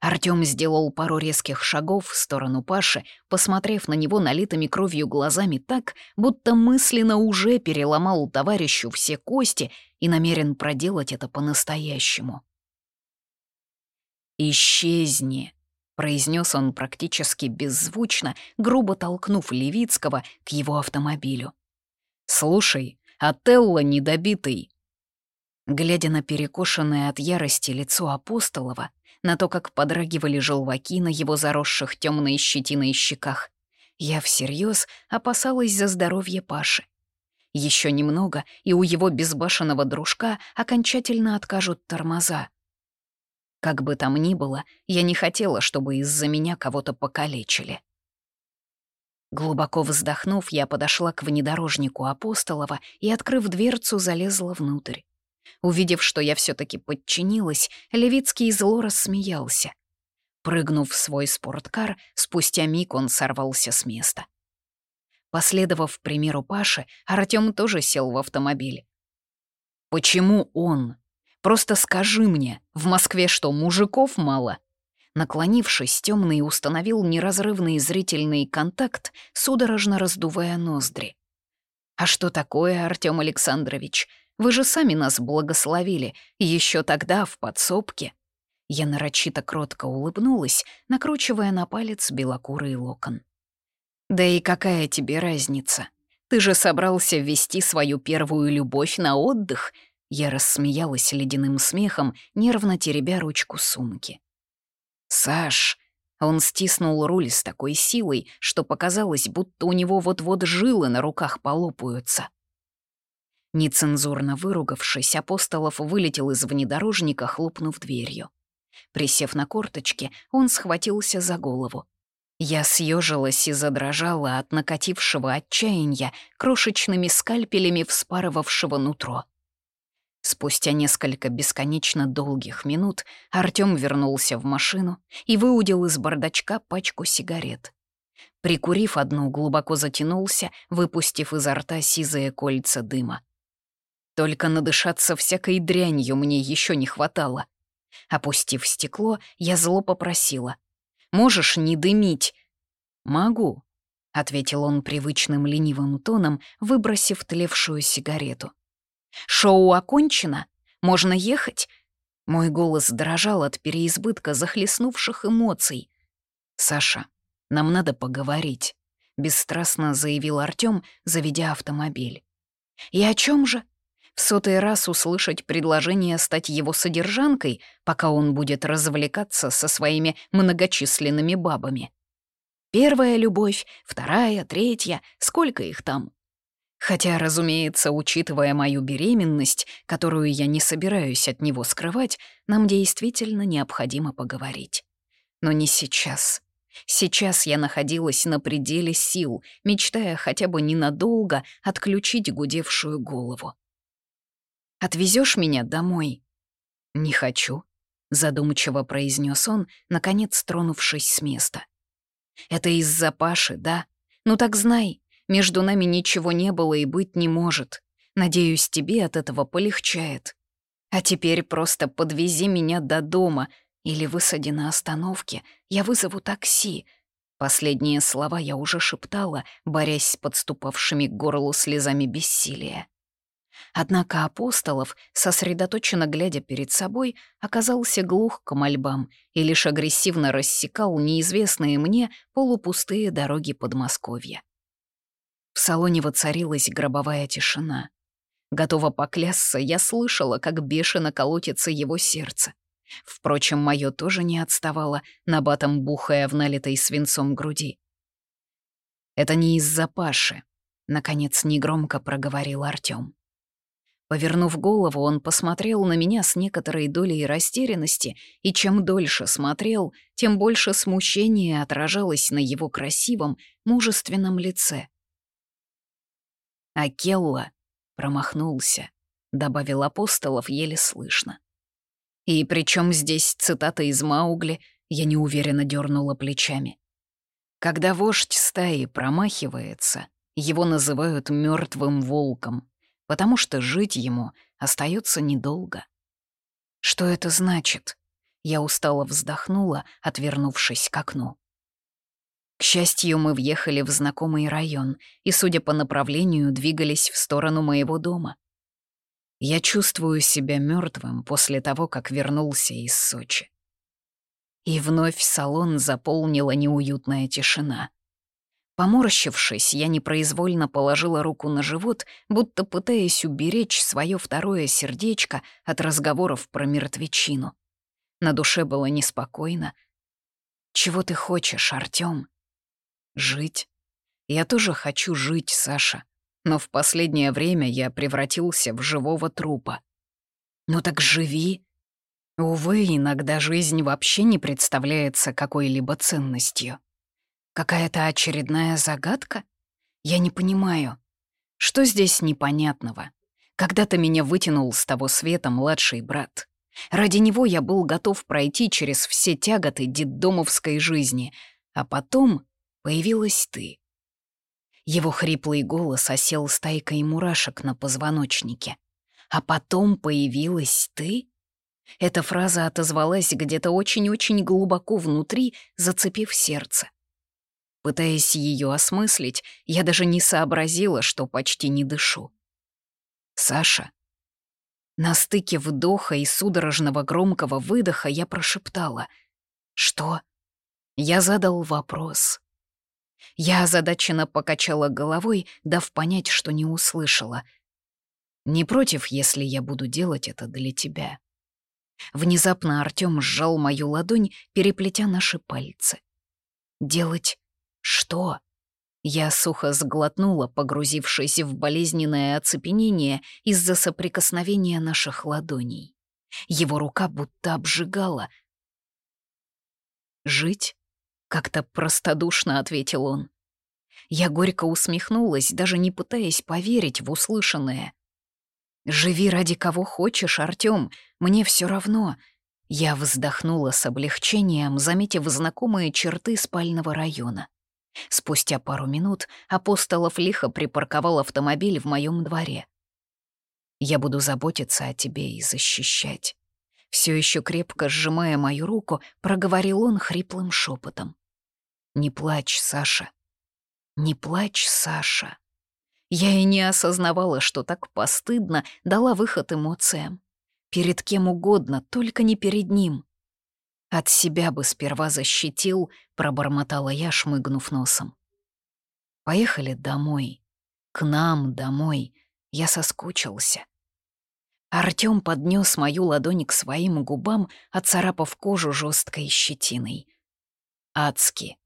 Артём сделал пару резких шагов в сторону Паши, посмотрев на него налитыми кровью глазами так, будто мысленно уже переломал товарищу все кости и намерен проделать это по-настоящему. «Исчезни!» — произнес он практически беззвучно, грубо толкнув Левицкого к его автомобилю. «Слушай, Отелло недобитый!» Глядя на перекошенное от ярости лицо Апостолова, на то, как подрагивали желваки на его заросших темной щетиной щеках, я всерьез опасалась за здоровье Паши. Еще немного, и у его безбашенного дружка окончательно откажут тормоза. Как бы там ни было, я не хотела, чтобы из-за меня кого-то покалечили. Глубоко вздохнув, я подошла к внедорожнику Апостолова и, открыв дверцу, залезла внутрь. Увидев, что я все таки подчинилась, Левицкий зло рассмеялся. Прыгнув в свой спорткар, спустя миг он сорвался с места. Последовав примеру Паши, Артём тоже сел в автомобиль. «Почему он?» Просто скажи мне, в Москве что, мужиков мало?» Наклонившись, темный установил неразрывный зрительный контакт, судорожно раздувая ноздри. «А что такое, Артём Александрович? Вы же сами нас благословили, еще тогда, в подсобке». Я нарочито кротко улыбнулась, накручивая на палец белокурый локон. «Да и какая тебе разница? Ты же собрался ввести свою первую любовь на отдых», я рассмеялась ледяным смехом, нервно теребя ручку сумки. «Саш!» Он стиснул руль с такой силой, что показалось, будто у него вот-вот жилы на руках полопаются. Нецензурно выругавшись, Апостолов вылетел из внедорожника, хлопнув дверью. Присев на корточки, он схватился за голову. Я съежилась и задрожала от накатившего отчаяния, крошечными скальпелями вспарывавшего нутро. Спустя несколько бесконечно долгих минут Артём вернулся в машину и выудил из бардачка пачку сигарет. Прикурив одну, глубоко затянулся, выпустив изо рта сизые кольца дыма. Только надышаться всякой дрянью мне еще не хватало. Опустив стекло, я зло попросила. «Можешь не дымить?» «Могу», — ответил он привычным ленивым тоном, выбросив тлевшую сигарету. «Шоу окончено? Можно ехать?» Мой голос дрожал от переизбытка захлестнувших эмоций. «Саша, нам надо поговорить», — бесстрастно заявил Артём, заведя автомобиль. «И о чем же?» В сотый раз услышать предложение стать его содержанкой, пока он будет развлекаться со своими многочисленными бабами. Первая любовь, вторая, третья, сколько их там? Хотя, разумеется, учитывая мою беременность, которую я не собираюсь от него скрывать, нам действительно необходимо поговорить. Но не сейчас. Сейчас я находилась на пределе сил, мечтая хотя бы ненадолго отключить гудевшую голову. «Отвезешь меня домой?» «Не хочу», — задумчиво произнес он, наконец тронувшись с места. «Это из-за Паши, да? Ну так знай, между нами ничего не было и быть не может. Надеюсь, тебе от этого полегчает. А теперь просто подвези меня до дома или высади на остановке. Я вызову такси». Последние слова я уже шептала, борясь с подступавшими к горлу слезами бессилия. Однако Апостолов, сосредоточенно глядя перед собой, оказался глух к мольбам и лишь агрессивно рассекал неизвестные мне полупустые дороги Подмосковья. В салоне воцарилась гробовая тишина. Готова поклясться, я слышала, как бешено колотится его сердце. Впрочем, мое тоже не отставало, набатом бухая в налитой свинцом груди. «Это не из-за Паши», — наконец негромко проговорил Артём. Повернув голову, он посмотрел на меня с некоторой долей растерянности, и чем дольше смотрел, тем больше смущения отражалось на его красивом, мужественном лице. Акелла промахнулся, добавил апостолов еле слышно. И причем здесь цитата из Маугли, я неуверенно дернула плечами. Когда вождь стаи промахивается, его называют мертвым волком, потому что жить ему остается недолго. Что это значит? Я устало вздохнула, отвернувшись к окну. К счастью, мы въехали в знакомый район и, судя по направлению, двигались в сторону моего дома. Я чувствую себя мертвым после того, как вернулся из Сочи. И вновь салон заполнила неуютная тишина. Поморщившись, я непроизвольно положила руку на живот, будто пытаясь уберечь свое второе сердечко от разговоров про мертвечину. На душе было неспокойно. «Чего ты хочешь, Артём?» Жить? Я тоже хочу жить, Саша. Но в последнее время я превратился в живого трупа. Ну так живи. Увы, иногда жизнь вообще не представляется какой-либо ценностью. Какая-то очередная загадка? Я не понимаю. Что здесь непонятного? Когда-то меня вытянул с того света младший брат. Ради него я был готов пройти через все тяготы детдомовской жизни, а потом появилась ты. Его хриплый голос осел стайкой мурашек на позвоночнике. А потом появилась ты? Эта фраза отозвалась где-то очень-очень глубоко внутри, зацепив сердце. Пытаясь ее осмыслить, я даже не сообразила, что почти не дышу. «Саша». На стыке вдоха и судорожного громкого выдоха я прошептала. «Что?» Я задал вопрос. Я озадаченно покачала головой, дав понять, что не услышала. «Не против, если я буду делать это для тебя». Внезапно Артём сжал мою ладонь, переплетя наши пальцы. «Делать что?» Я сухо сглотнула, погрузившись в болезненное оцепенение из-за соприкосновения наших ладоней. Его рука будто обжигала. «Жить?» Как-то простодушно ответил он. Я горько усмехнулась, даже не пытаясь поверить в услышанное. «Живи ради кого хочешь, Артём, мне все равно». Я вздохнула с облегчением, заметив знакомые черты спального района. Спустя пару минут Апостолов лихо припарковал автомобиль в моем дворе. «Я буду заботиться о тебе и защищать». Все еще крепко сжимая мою руку, проговорил он хриплым шепотом. «Не плачь, Саша. Не плачь, Саша». Я и не осознавала, что так постыдно дала выход эмоциям. Перед кем угодно, только не перед ним. От себя бы сперва защитил, пробормотала я, шмыгнув носом. Поехали домой. К нам домой. Я соскучился. Артём поднес мою ладонь к своим губам, оцарапав кожу жесткой щетиной. «Адски.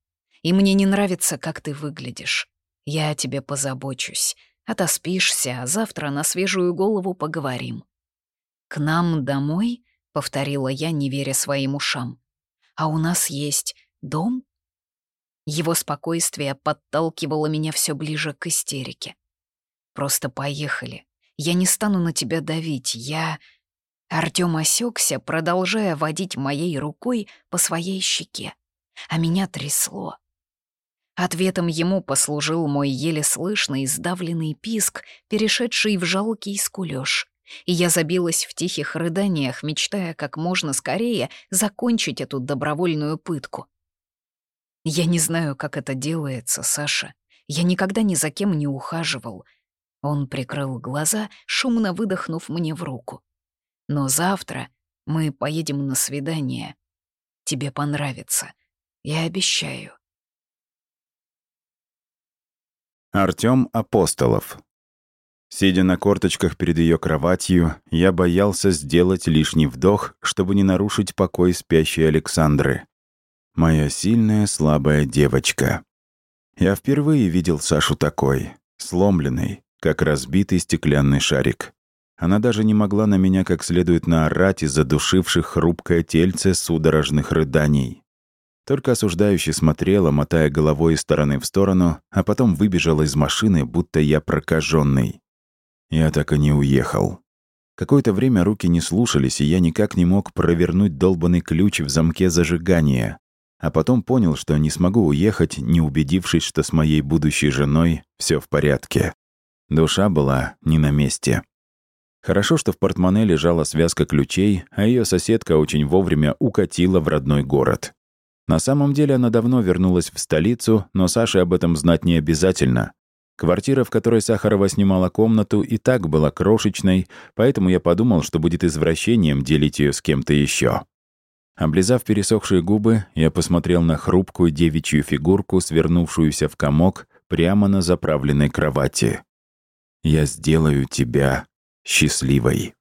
И мне не нравится, как ты выглядишь. Я о тебе позабочусь. Отоспишься, а завтра на свежую голову поговорим». «К нам домой?» — повторила я, не веря своим ушам. «А у нас есть дом?» Его спокойствие подталкивало меня все ближе к истерике. «Просто поехали. Я не стану на тебя давить. Я...» Артём осекся, продолжая водить моей рукой по своей щеке. А меня трясло. Ответом ему послужил мой еле слышный сдавленный писк, перешедший в жалкий скулёж. И я забилась в тихих рыданиях, мечтая как можно скорее закончить эту добровольную пытку. Я не знаю, как это делается, Саша. Я никогда ни за кем не ухаживал. Он прикрыл глаза, шумно выдохнув мне в руку. Но завтра мы поедем на свидание. Тебе понравится. Я обещаю. Артём Апостолов. Сидя на корточках перед ее кроватью, я боялся сделать лишний вдох, чтобы не нарушить покой спящей Александры. Моя сильная, слабая девочка. Я впервые видел Сашу такой, сломленной, как разбитый стеклянный шарик. Она даже не могла на меня как следует наорать из-за душивших хрупкое тельце судорожных рыданий. Только осуждающе смотрела, мотая головой из стороны в сторону, а потом выбежала из машины, будто я прокаженный. Я так и не уехал. Какое-то время руки не слушались, и я никак не мог провернуть долбанный ключ в замке зажигания. А потом понял, что не смогу уехать, не убедившись, что с моей будущей женой все в порядке. Душа была не на месте. Хорошо, что в портмоне лежала связка ключей, а ее соседка очень вовремя укатила в родной город. На самом деле она давно вернулась в столицу, но Саше об этом знать не обязательно. Квартира, в которой Сахарова снимала комнату, и так была крошечной, поэтому я подумал, что будет извращением делить ее с кем-то еще. Облизав пересохшие губы, я посмотрел на хрупкую девичью фигурку, свернувшуюся в комок прямо на заправленной кровати. «Я сделаю тебя счастливой».